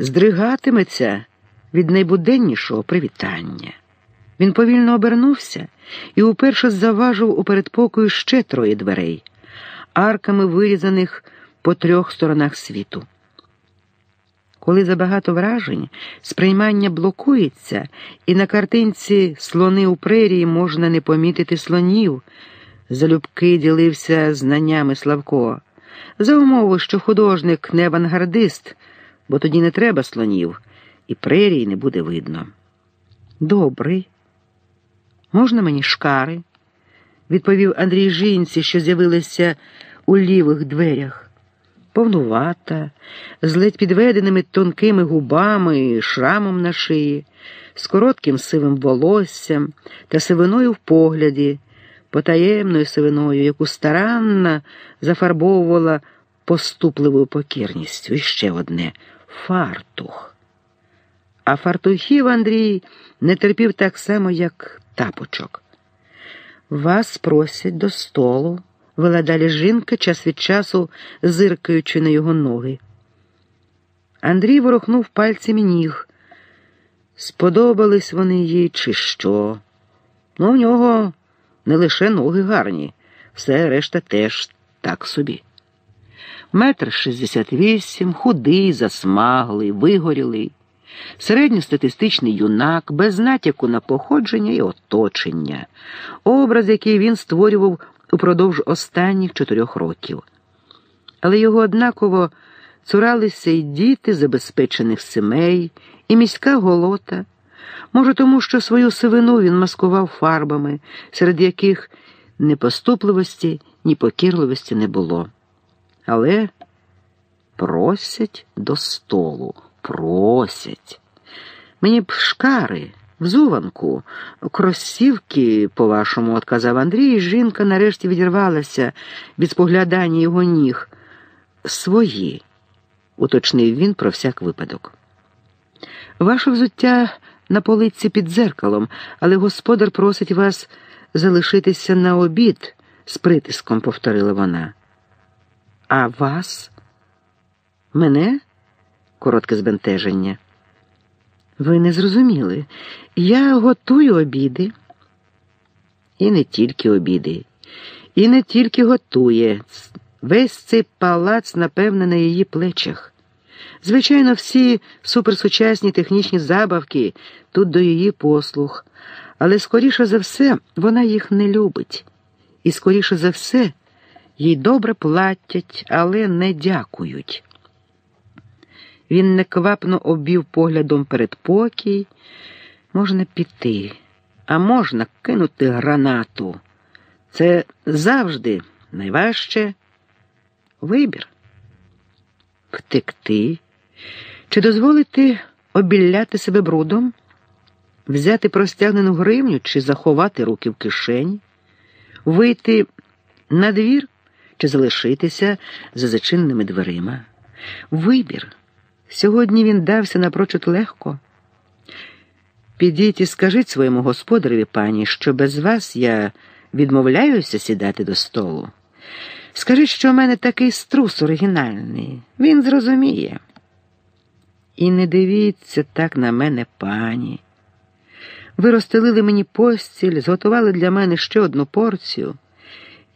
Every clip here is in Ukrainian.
здригатиметься від найбуденнішого привітання. Він повільно обернувся і уперше заважив у передпокою ще троє дверей, арками вирізаних по трьох сторонах світу. Коли забагато вражень, сприймання блокується, і на картинці слони у прерії можна не помітити слонів, залюбки ділився знаннями Славко, за умови, що художник не авангардист, бо тоді не треба слонів, і прерії не буде видно. Добрий. Можна мені шкари? відповів Андрій жінці, що з'явилися у лівих дверях повнувата, з ледь підведеними тонкими губами, шрамом на шиї, з коротким сивим волоссям та сивиною в погляді, потаємною сивиною, яку старанно зафарбовувала поступливою покірністю. І ще одне фартух. А фартухів Андрій не терпів так само, як тапочок. Вас просять до столу вела далі жінка, час від часу зиркаючи на його ноги. Андрій ворухнув пальцями ніг. Сподобались вони їй, чи що. Ну, в нього не лише ноги гарні, все решта теж так собі. Метр шістдесят вісім, худий, засмаглий, вигорілий, середньостатистичний юнак, без натяку на походження і оточення, образ, який він створював упродовж останніх чотирьох років. Але його однаково цуралися й діти забезпечених сімей, і міська голота. Може, тому що свою сивину він маскував фарбами, серед яких ні поступливості, ні покірливості не було. Але просять до столу, просять. Мені б шкари. Взуванку, кросівки, по-вашому, отказав Андрій, і жінка нарешті відірвалася від споглядання його ніг. Свої, уточнив він про всяк випадок. Ваше взуття на полиці під дзеркалом, але господар просить вас залишитися на обід, з притиском повторила вона. А вас? Мене? Коротке збентеження. Ви не зрозуміли. Я готую обіди. І не тільки обіди, і не тільки готує. Весь цей палац, напевне, на її плечах. Звичайно, всі суперсучасні технічні забавки тут до її послуг, але, скоріше за все, вона їх не любить. І, скоріше за все, їй добре платять, але не дякують. Він неквапно обвів поглядом передпокій. Можна піти, а можна кинути гранату. Це завжди найважче вибір. Втекти чи дозволити обілляти себе брудом, взяти простягнену гривню чи заховати руки в кишені, вийти на двір чи залишитися за зачиненими дверима. Вибір. Сьогодні він дався напрочуд легко. Підіть і скажіть своєму господареві, пані, що без вас я відмовляюся сідати до столу. Скажіть, що в мене такий струс оригінальний, він зрозуміє. І не дивіться так на мене, пані. Ви розстелили мені постіль, зготували для мене ще одну порцію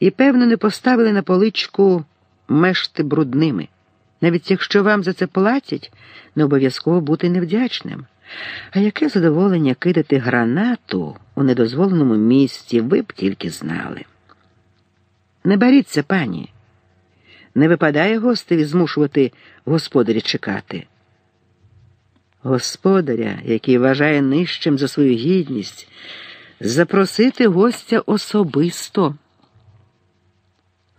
і, певно, не поставили на поличку мешти брудними. Навіть якщо вам за це платять, не обов'язково бути невдячним. А яке задоволення кидати гранату у недозволеному місці, ви б тільки знали. Не боріться, пані, не випадає гостеві змушувати господаря чекати. Господаря, який вважає нижчим за свою гідність, запросити гостя особисто.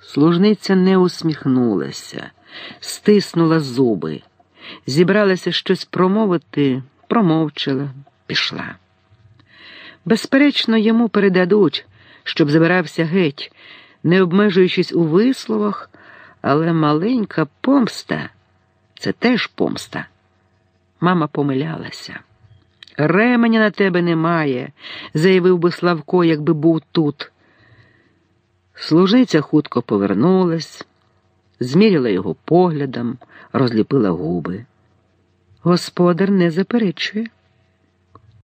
Служниця не усміхнулася стиснула зуби, зібралася щось промовити, промовчала, пішла. Безперечно, йому передадуть, щоб забирався геть, не обмежуючись у висловах, але маленька помста це теж помста. Мама помилялася. Ременя на тебе немає, заявив би Славко, якби був тут. Служиця хутко повернулась зміряла його поглядом, розліпила губи. Господар не заперечує.